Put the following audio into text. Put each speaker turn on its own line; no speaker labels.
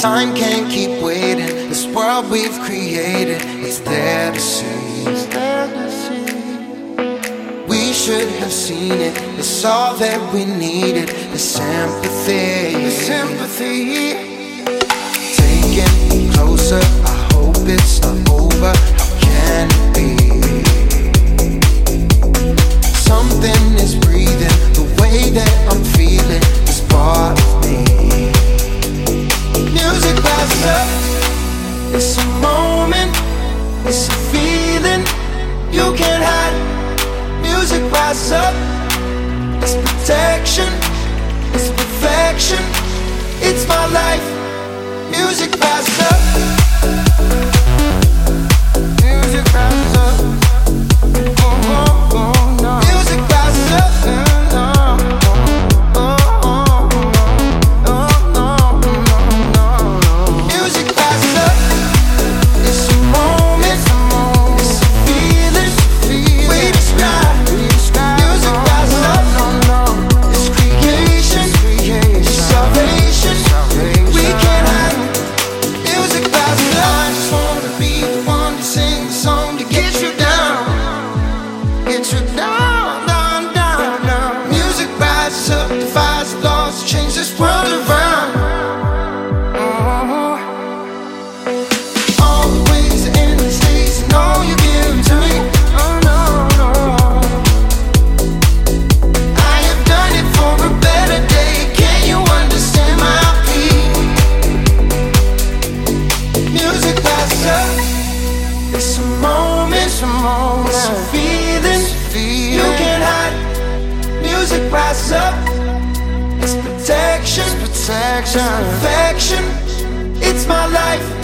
Time can't keep waiting. This world we've created, is there to see. We should have seen it. It's all that we needed. The sympathy. The sympathy. Taking closer. I hope it's over. It's a moment, it's a feeling you can't hide. Music rises up, it's protection, it's perfection. It's feeling, you can't hide. Music rises up. It's protection, it's protection, it's perfection. It's my life.